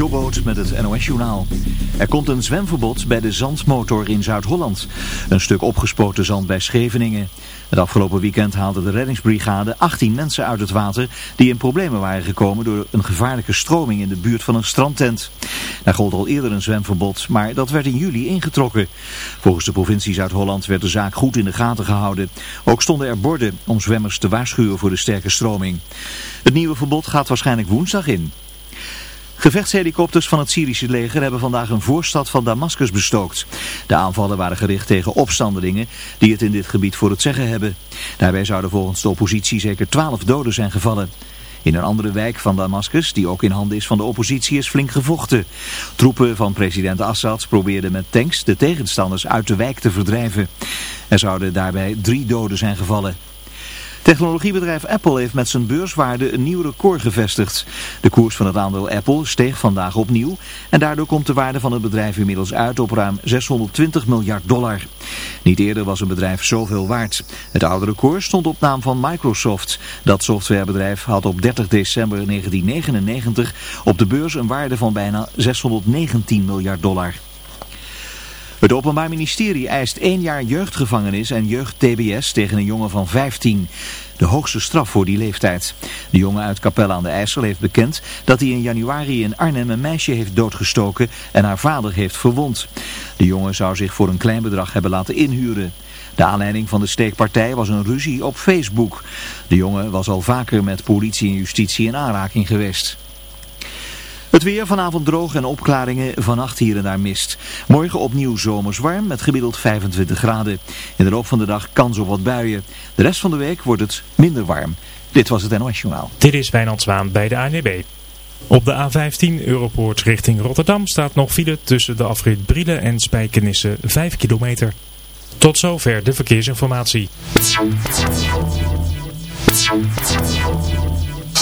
Jobboot met het NOS Journaal. Er komt een zwemverbod bij de Zandmotor in Zuid-Holland. Een stuk opgespoten zand bij Scheveningen. Het afgelopen weekend haalde de reddingsbrigade 18 mensen uit het water... die in problemen waren gekomen door een gevaarlijke stroming in de buurt van een strandtent. Daar gold al eerder een zwemverbod, maar dat werd in juli ingetrokken. Volgens de provincie Zuid-Holland werd de zaak goed in de gaten gehouden. Ook stonden er borden om zwemmers te waarschuwen voor de sterke stroming. Het nieuwe verbod gaat waarschijnlijk woensdag in. Gevechtshelikopters van het Syrische leger hebben vandaag een voorstad van Damascus bestookt. De aanvallen waren gericht tegen opstandelingen die het in dit gebied voor het zeggen hebben. Daarbij zouden volgens de oppositie zeker twaalf doden zijn gevallen. In een andere wijk van Damascus, die ook in handen is van de oppositie, is flink gevochten. Troepen van president Assad probeerden met tanks de tegenstanders uit de wijk te verdrijven. Er zouden daarbij drie doden zijn gevallen. Technologiebedrijf Apple heeft met zijn beurswaarde een nieuw record gevestigd. De koers van het aandeel Apple steeg vandaag opnieuw en daardoor komt de waarde van het bedrijf inmiddels uit op ruim 620 miljard dollar. Niet eerder was een bedrijf zoveel waard. Het oude record stond op naam van Microsoft. Dat softwarebedrijf had op 30 december 1999 op de beurs een waarde van bijna 619 miljard dollar. Het Openbaar Ministerie eist één jaar jeugdgevangenis en jeugd-TBS tegen een jongen van 15. De hoogste straf voor die leeftijd. De jongen uit Capelle aan de IJssel heeft bekend dat hij in januari in Arnhem een meisje heeft doodgestoken en haar vader heeft verwond. De jongen zou zich voor een klein bedrag hebben laten inhuren. De aanleiding van de steekpartij was een ruzie op Facebook. De jongen was al vaker met politie en justitie in aanraking geweest. Het weer vanavond droog en opklaringen, vannacht hier en daar mist. Morgen opnieuw zomers warm met gemiddeld 25 graden. In de loop van de dag kans op wat buien. De rest van de week wordt het minder warm. Dit was het NOS Journaal. Dit is Wijnand Zwaan bij de ANWB. Op de A15 Europoort richting Rotterdam staat nog file tussen de afrit Brielen en Spijkenisse 5 kilometer. Tot zover de verkeersinformatie.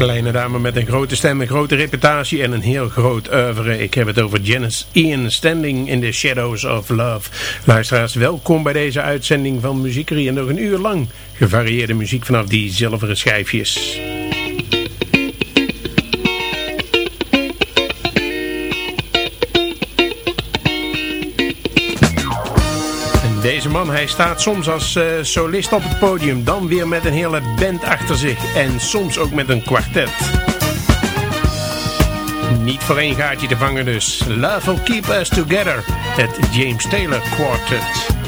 Kleine dame met een grote stem, een grote reputatie en een heel groot oeuvre. Ik heb het over Janice Ian, Standing in the Shadows of Love. Luisteraars, welkom bij deze uitzending van Muziekerie. En nog een uur lang gevarieerde muziek vanaf die zilveren schijfjes. Man, hij staat soms als uh, solist op het podium, dan weer met een hele band achter zich en soms ook met een kwartet. Niet voor één gaatje te vangen dus. Love will keep us together, het James Taylor Quartet.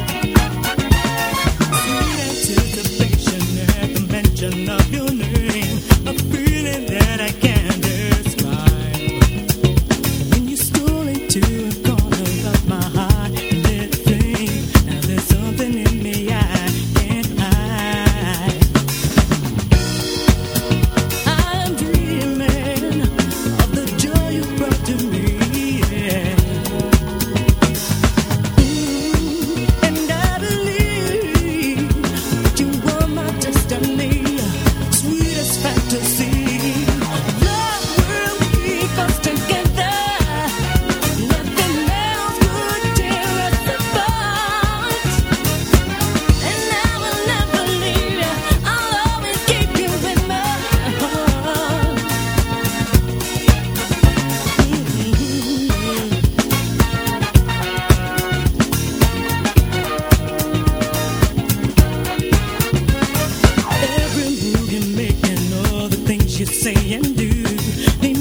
you say and do.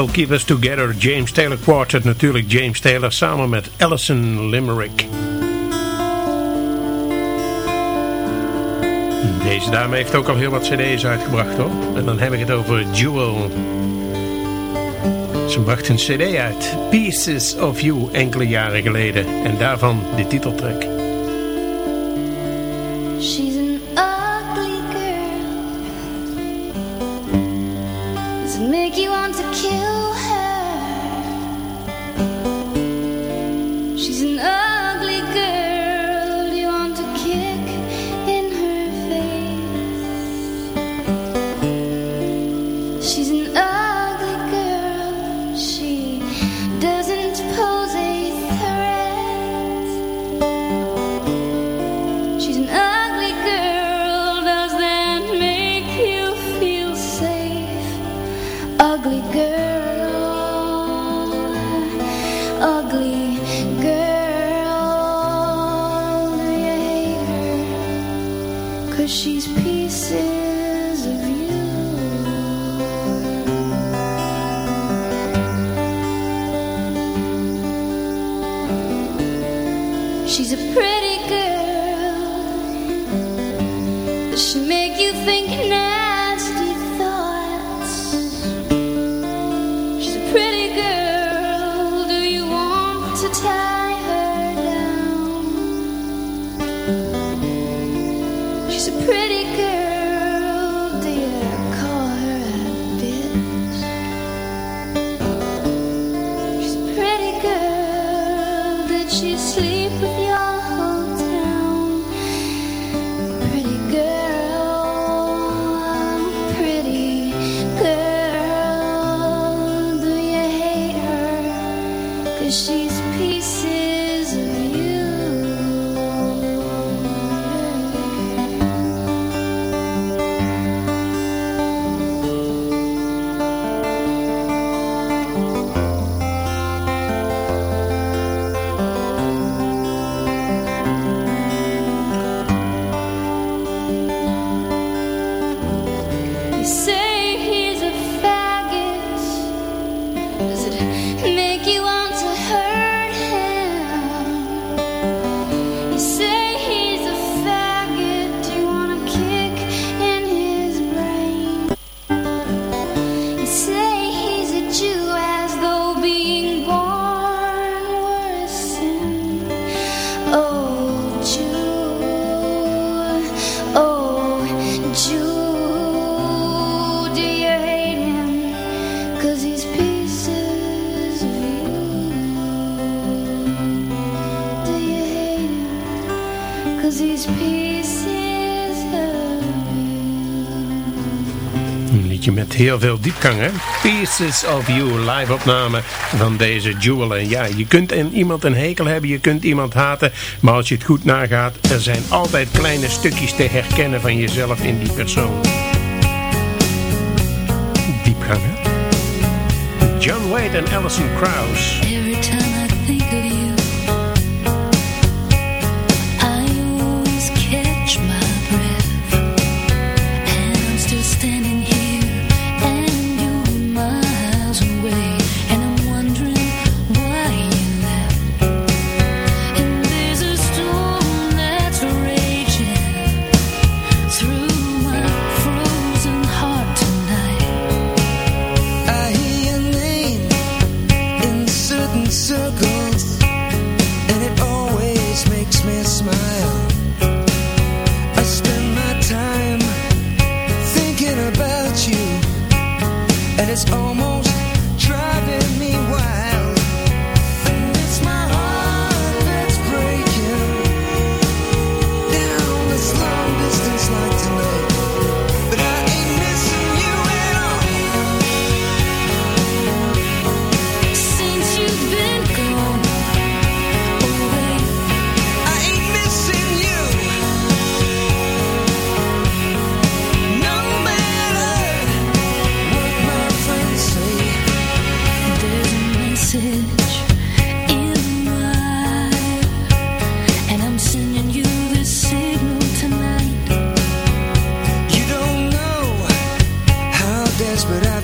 Will Keep Us Together, James Taylor Quartet, natuurlijk James Taylor samen met Alison Limerick. Deze dame heeft ook al heel wat cd's uitgebracht hoor. En dan heb ik het over Jewel. Ze bracht een cd uit, Pieces of You, enkele jaren geleden. En daarvan de titeltrek. She's a pretty Een liedje met heel veel diepgang, hè? Pieces of You, live opname van deze Jewel. En ja, je kunt in iemand een hekel hebben, je kunt iemand haten. Maar als je het goed nagaat, er zijn altijd kleine stukjes te herkennen van jezelf in die persoon. Diepgang. John Wade en Alison Krauss.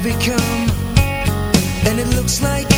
become, and it looks like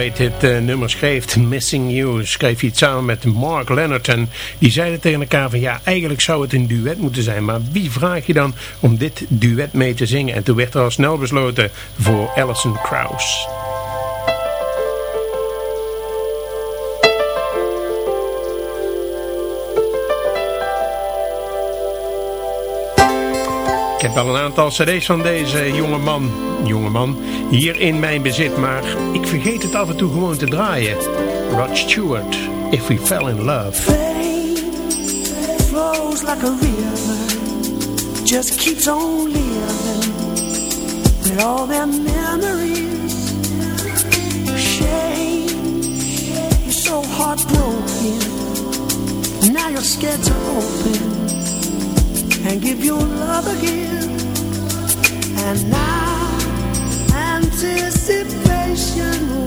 Dit uh, nummer schreef, Missing You, schreef hij het samen met Mark Lennerton. Die zeiden tegen elkaar van ja, eigenlijk zou het een duet moeten zijn. Maar wie vraag je dan om dit duet mee te zingen? En toen werd er al snel besloten voor Alison Krauss. Ik heb al een aantal cd's van deze jonge man, hier in mijn bezit, maar ik vergeet het af en toe gewoon te draaien. Rod Stewart, If We Fell In Love. Flows like a river, just keeps on living with all their memories. Shame, you're so heartbroken, now you're scared to open and give your love again. And now anticipation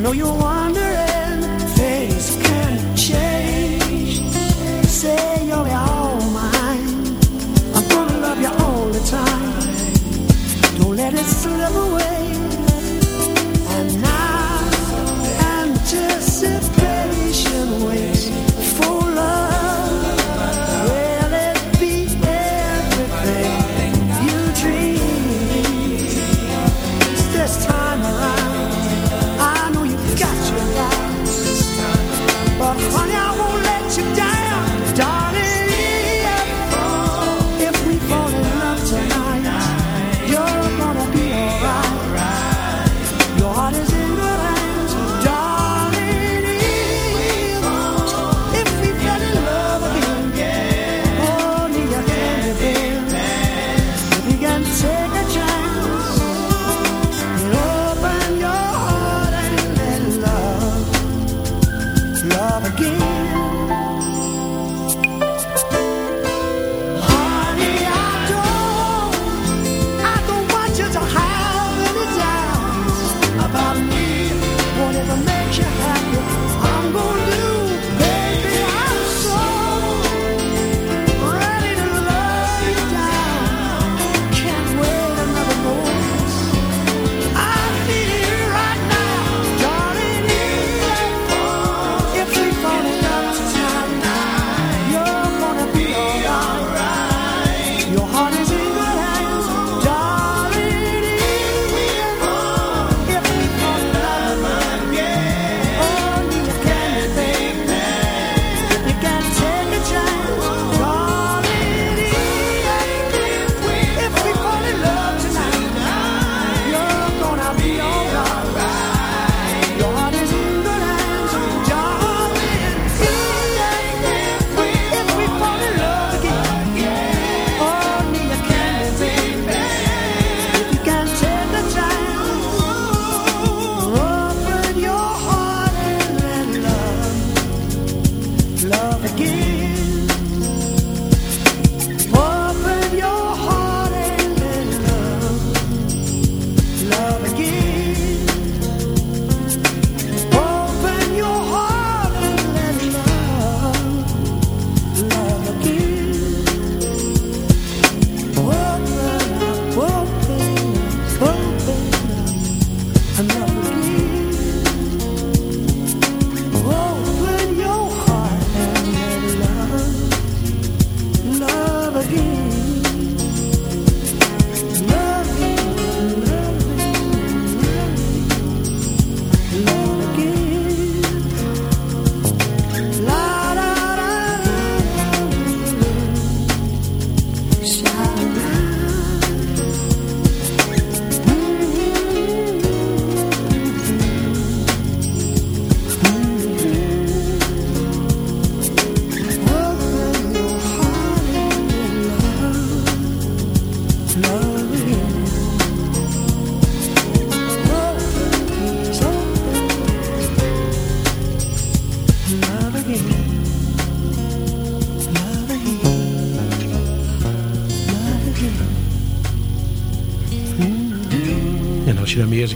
I know you're wondering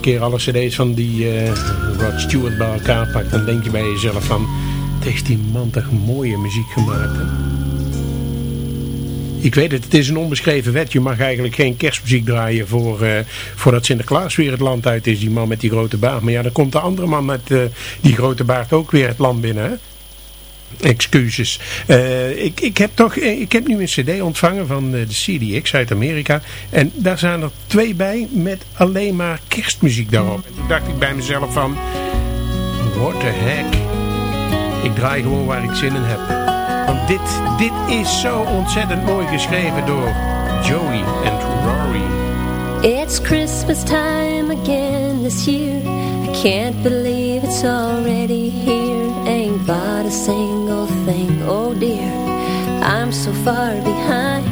keer alle cd's van die uh, Rod Stewart bij elkaar pakt, dan denk je bij jezelf van, het heeft die man toch mooie muziek gemaakt. Ik weet het, het is een onbeschreven wet. Je mag eigenlijk geen kerstmuziek draaien voor, uh, voordat Sinterklaas weer het land uit is. Die man met die grote baard. Maar ja, dan komt de andere man met uh, die grote baard ook weer het land binnen. Hè? Excuses. Uh, ik, ik, heb toch, ik heb nu een cd ontvangen van de CDX uit Amerika. En daar zijn er twee bij met alleen maar kerstmuziek daarop. En toen dacht ik bij mezelf van... What the heck? Ik draai gewoon waar ik zin in heb. Want dit, dit is zo ontzettend mooi geschreven door Joey en Rory. It's Christmas time again this year. I can't believe it's already here. Bought a single thing, oh dear. I'm so far behind.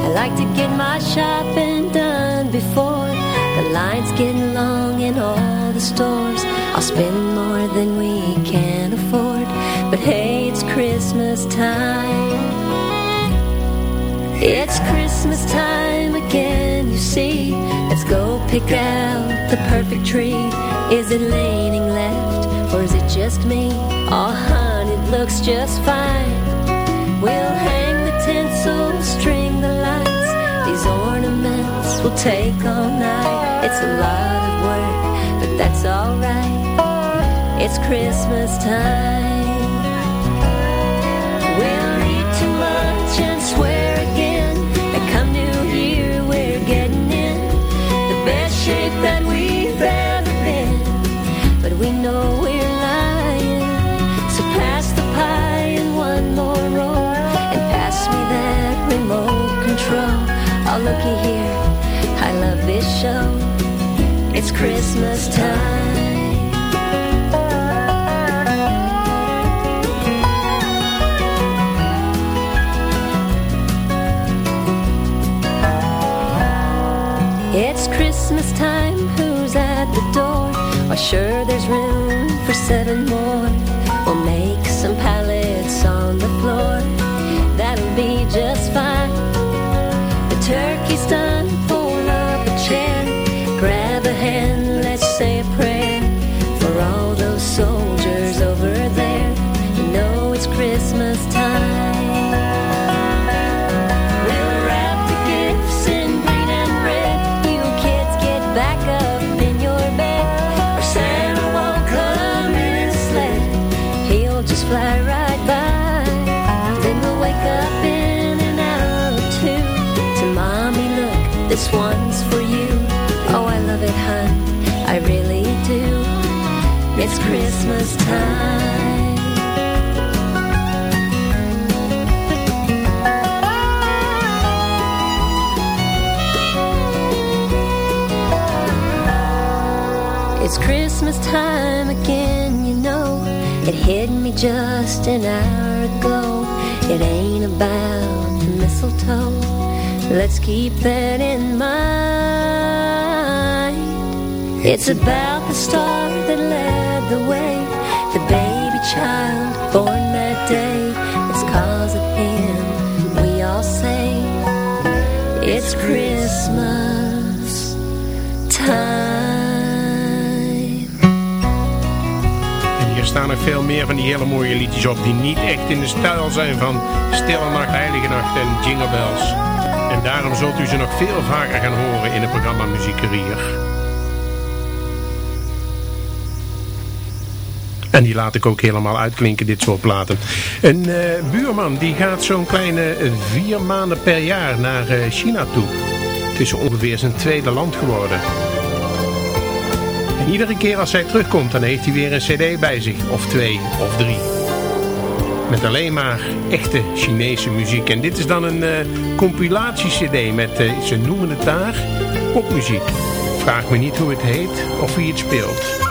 I like to get my shopping done before the lines get long in all the stores. I'll spend more than we can afford. But hey, it's Christmas time. It's Christmas time again, you see. Let's go pick out the perfect tree. Is it leaning or is it just me? Oh, honey, it looks just fine. We'll hang the tinsel, string the lights. These ornaments will take all night. It's a lot of work, but that's alright. It's Christmas time. Oh, looky here, I love this show. It's Christmas time. It's Christmas time, who's at the door? Why sure there's room for seven more We'll make some pallets on the floor That'll be just fine turkey's done, Christmas time. It's Christmas time again, you know. It hit me just an hour ago. It ain't about the mistletoe. Let's keep that in mind. It's about the star that led the way The baby child born that day It's cause of him we all say It's Christmas time staan er veel meer van die hele mooie liedjes op... die niet echt in de stijl zijn van Stille Nacht, Heilige Nacht en Jingle Bells. En daarom zult u ze nog veel vaker gaan horen in het programma Muziekerier. En die laat ik ook helemaal uitklinken, dit soort platen. Een uh, buurman die gaat zo'n kleine vier maanden per jaar naar uh, China toe. Het is ongeveer zijn tweede land geworden. En iedere keer als hij terugkomt, dan heeft hij weer een cd bij zich. Of twee, of drie. Met alleen maar echte Chinese muziek. En dit is dan een uh, compilatie-cd met, ze noemen het daar, popmuziek. Vraag me niet hoe het heet of wie het speelt.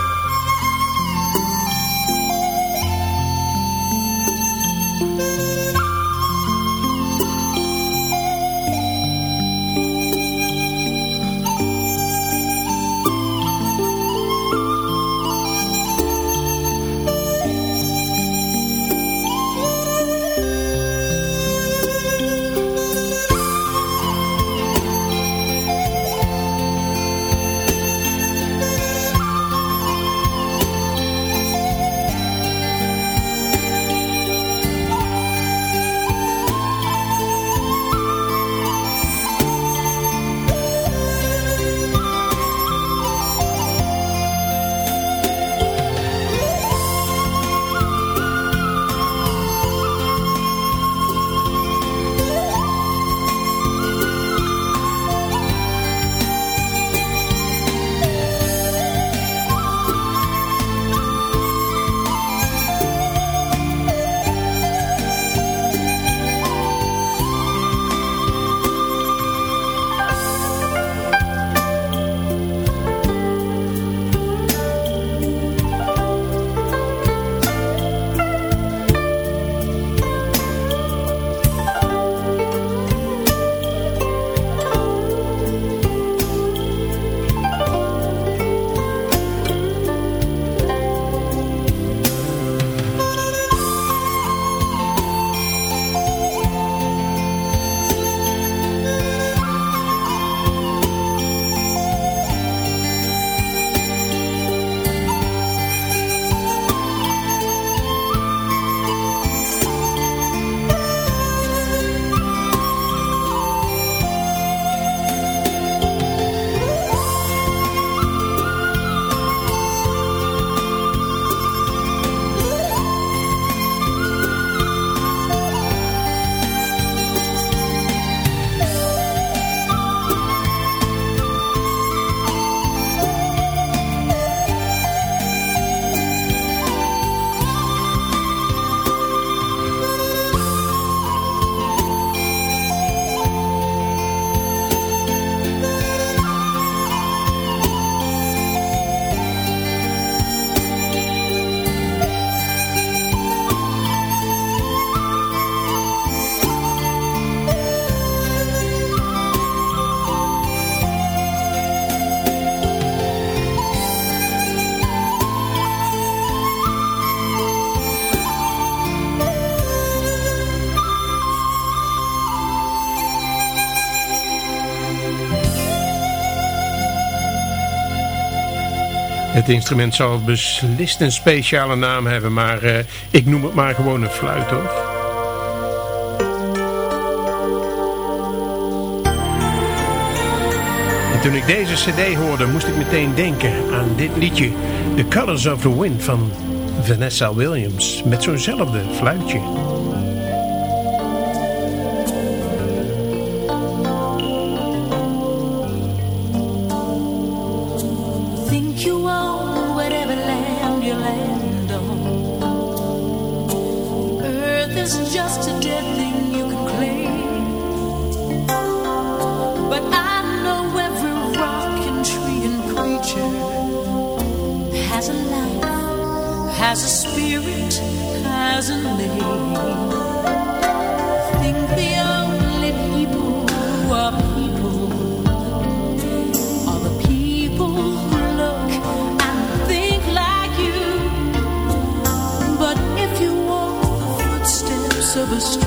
Het instrument zal beslist een speciale naam hebben, maar uh, ik noem het maar gewoon een fluit hoor. En toen ik deze cd hoorde, moest ik meteen denken aan dit liedje. The Colors of the Wind van Vanessa Williams. Met zo'nzelfde fluitje. De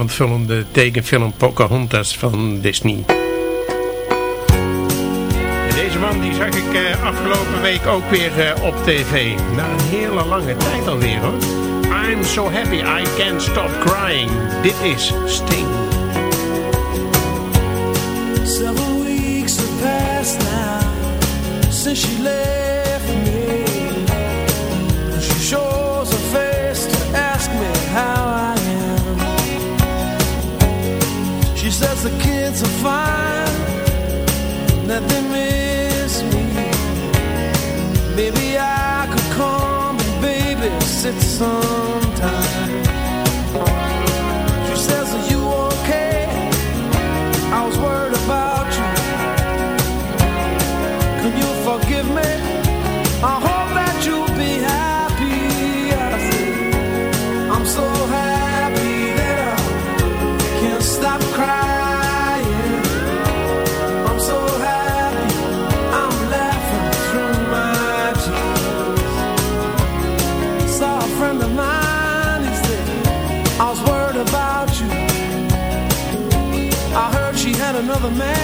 avondvullende tekenfilm Pocahontas van Disney. deze man die zag ik uh, afgelopen week ook weer uh, op tv. Na een hele lange tijd alweer hoor. I'm so happy I can't stop crying. Dit is Sting. Several weeks have passed now since she left to find that they miss me. Maybe I could come and babysit sometime. She says, Are you okay? I was worried about you. Can you forgive me? I hope. man.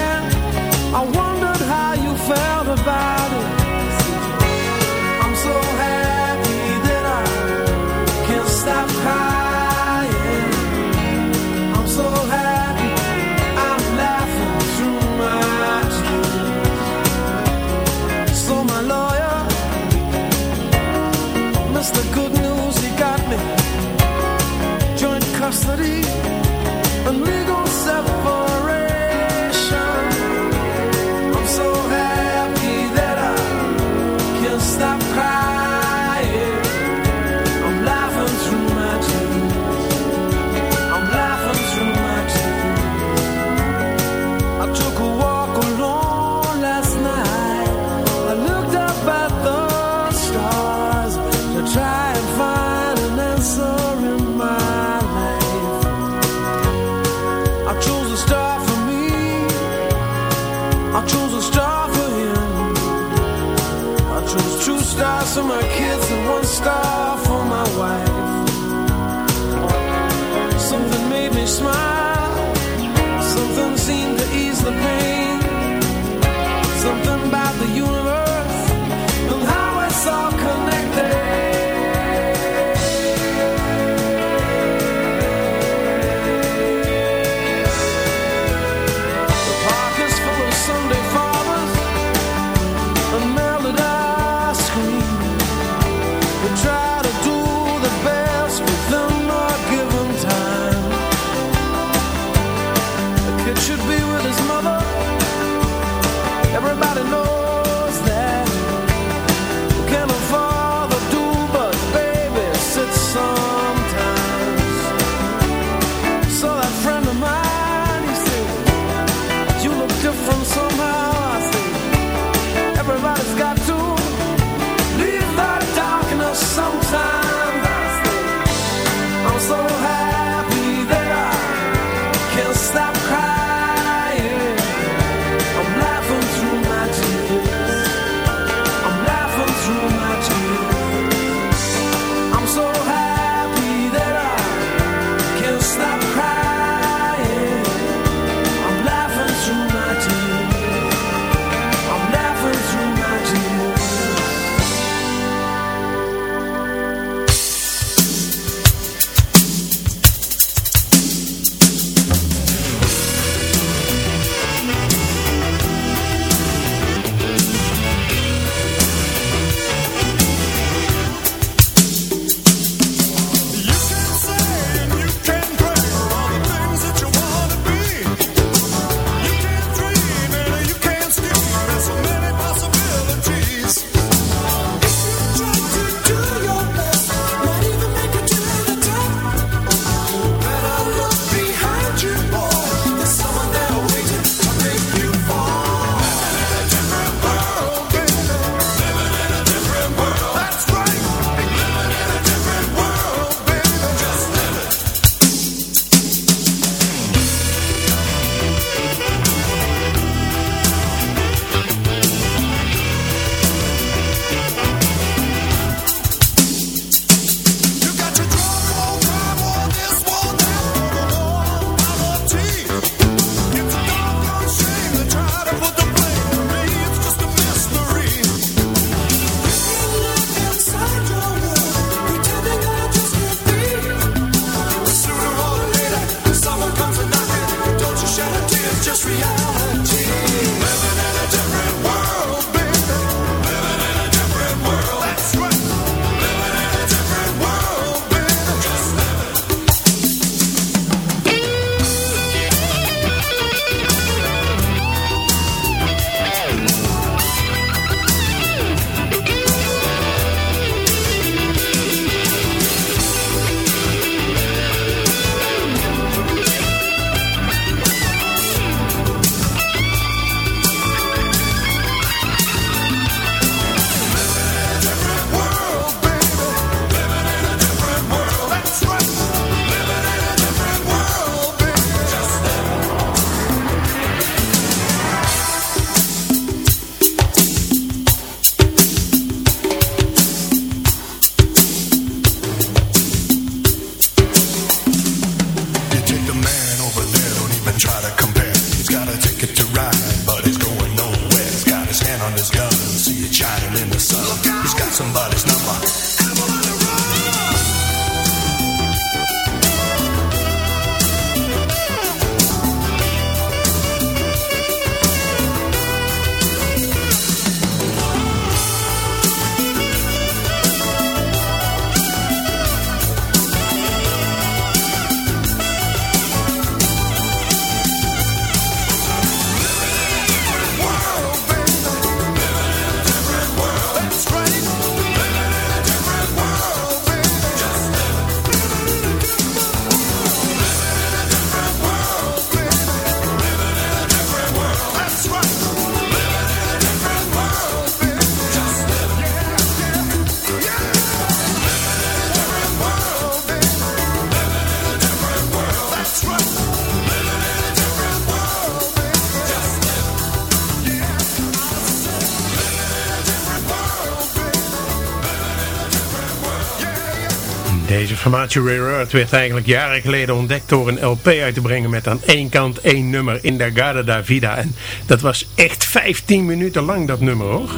Deze formatie Rare Earth werd eigenlijk jaren geleden ontdekt door een LP uit te brengen met aan één kant één nummer in der Garda da Vida. En dat was echt 15 minuten lang dat nummer hoor.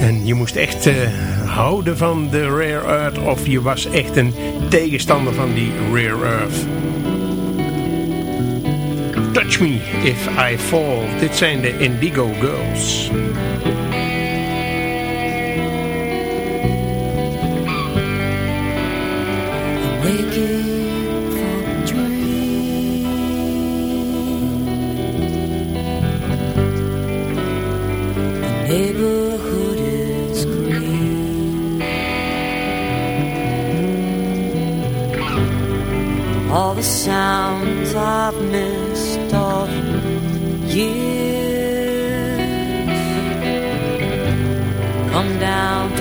En je moest echt eh, houden van de Rare Earth of je was echt een tegenstander van die Rare Earth. Touch Me If I Fall. Dit zijn de Indigo Girls. Sounds I've missed the years. Come down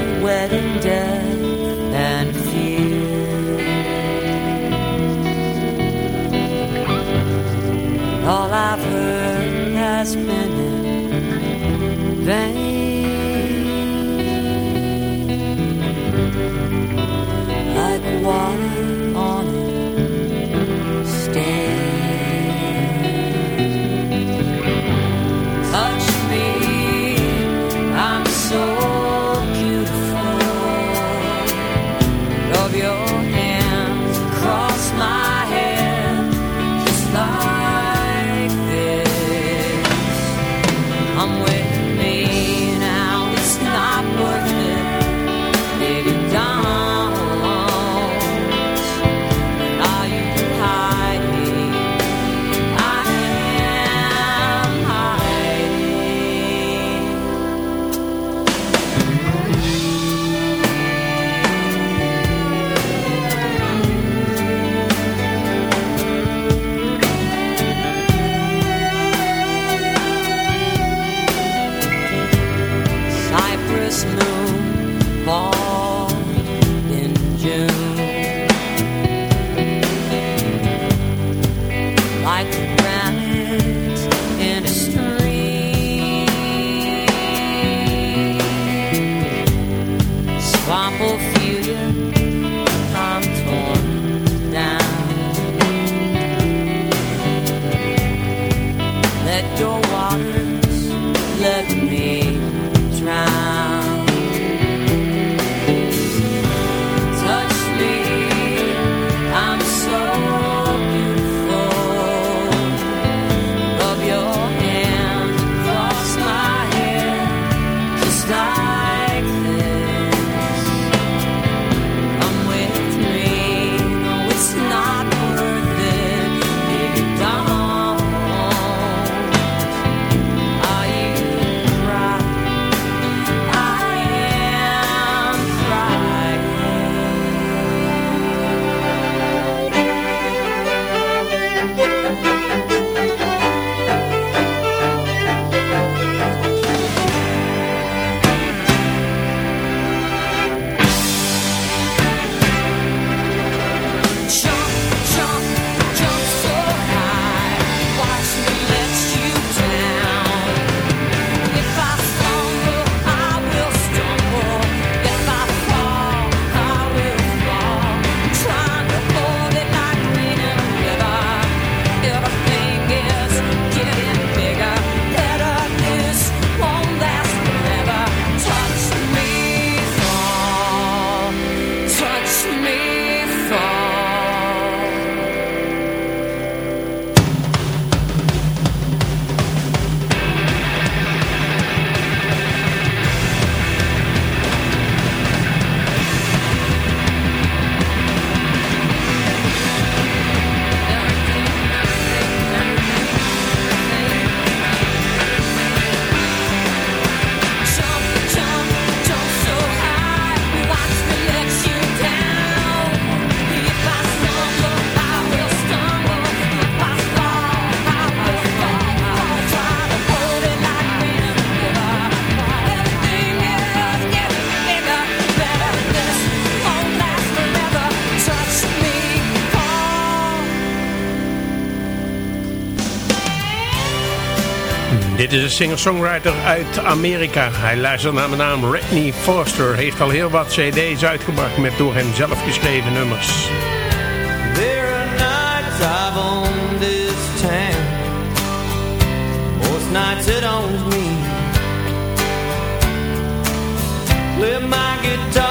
Dit is een singer-songwriter uit Amerika. Hij luistert naar mijn naam Redney Foster. Heeft al heel wat cd's uitgebracht met door hem zelf geschreven nummers. There are nights I've owned this town nights it owns me my guitar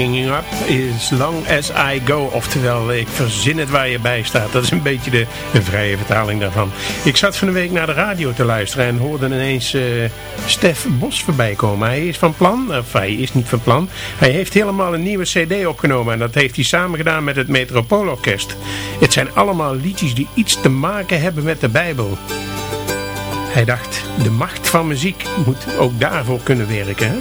Making up as long as I go. Oftewel, ik verzin het waar je bij staat. Dat is een beetje de, de vrije vertaling daarvan. Ik zat van de week naar de radio te luisteren en hoorde ineens uh, Stef Bos voorbij komen. Hij is van plan, of hij is niet van plan. Hij heeft helemaal een nieuwe cd opgenomen en dat heeft hij samen gedaan met het Metropoolorkest. Het zijn allemaal liedjes die iets te maken hebben met de Bijbel. Hij dacht, de macht van muziek moet ook daarvoor kunnen werken. Hè?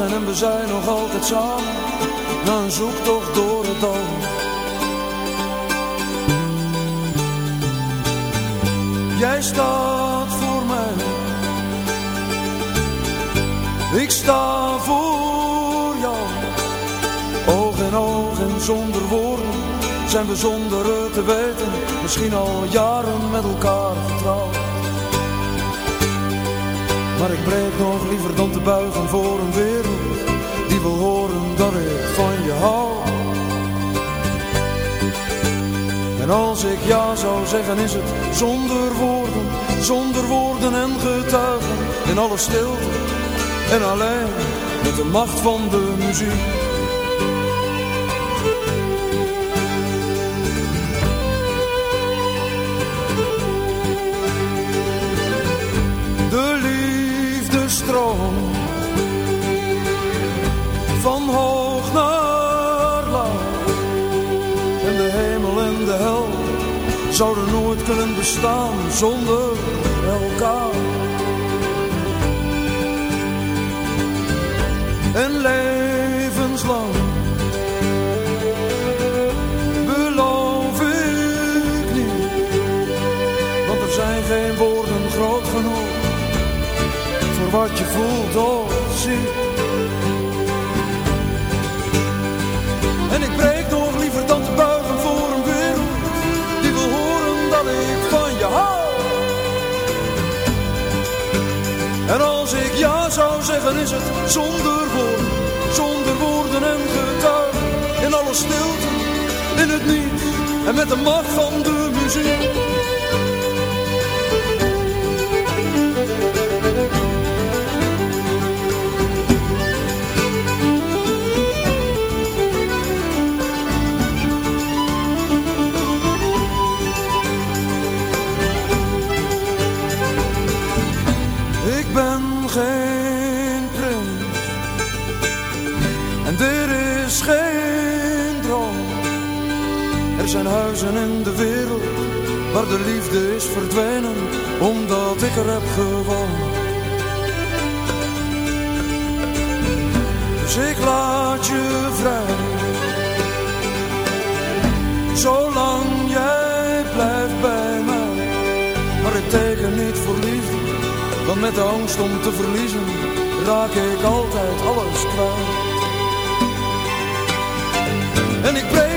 en we zijn nog altijd samen. Dan zoek toch door het dal. Jij staat voor mij. Ik sta voor jou. Oog in oog en zonder woorden Zijn we zonder het te weten. Misschien al jaren met elkaar vertrouwd maar ik breek nog liever dan te buigen voor een wereld die wil horen dat ik van je hou. En als ik ja zou zeggen is het zonder woorden, zonder woorden en getuigen, in alle stilte en alleen met de macht van de muziek. Zouden nooit kunnen bestaan zonder elkaar. En levenslang beloof ik niet, want er zijn geen woorden groot genoeg voor wat je voelt of ziet. En als ik ja zou zeggen is het zonder woorden, zonder woorden en getuigen. In alle stilte, in het niet en met de macht van de muziek. Zijn huizen in de wereld waar de liefde is verdwenen, omdat ik er heb gewoond. Dus ik laat je vrij, zolang jij blijft bij mij. Maar ik teken niet voor liefde want met de angst om te verliezen raak ik altijd alles kwijt. En ik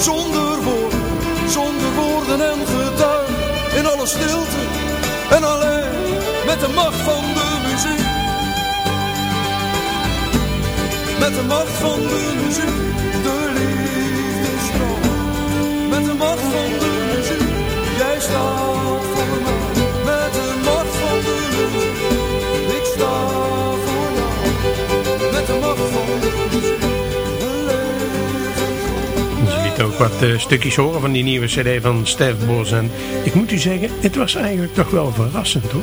zonder woorden, zonder woorden en getuigen. In alle stilte en alleen met de macht van de muziek. Met de macht van de muziek, de liefde stroomt. Met de macht van de muziek, jij staat voor mij. Met de macht van de muziek, ik sta voor jou. Met de macht van de muziek, wat eh, stukjes horen van die nieuwe cd van Stef Bos. En ik moet u zeggen, het was eigenlijk toch wel verrassend hoor.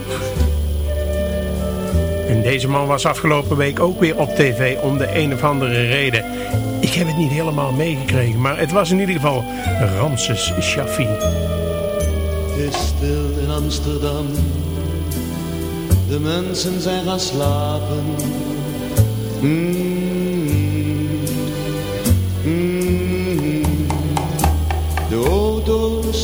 En deze man was afgelopen week ook weer op tv om de een of andere reden. Ik heb het niet helemaal meegekregen, maar het was in ieder geval Ramses Shaffi. Het is stil in Amsterdam. De mensen zijn gaan slapen. Mm.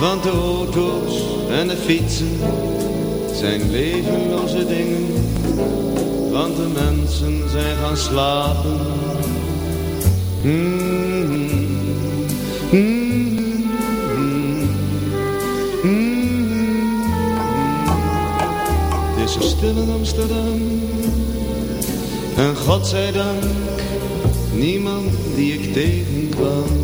Want de auto's en de fietsen zijn levenloze dingen. Want de mensen zijn gaan slapen. Het is zo stil in Amsterdam. En God zij dank, niemand die ik tegenkwam.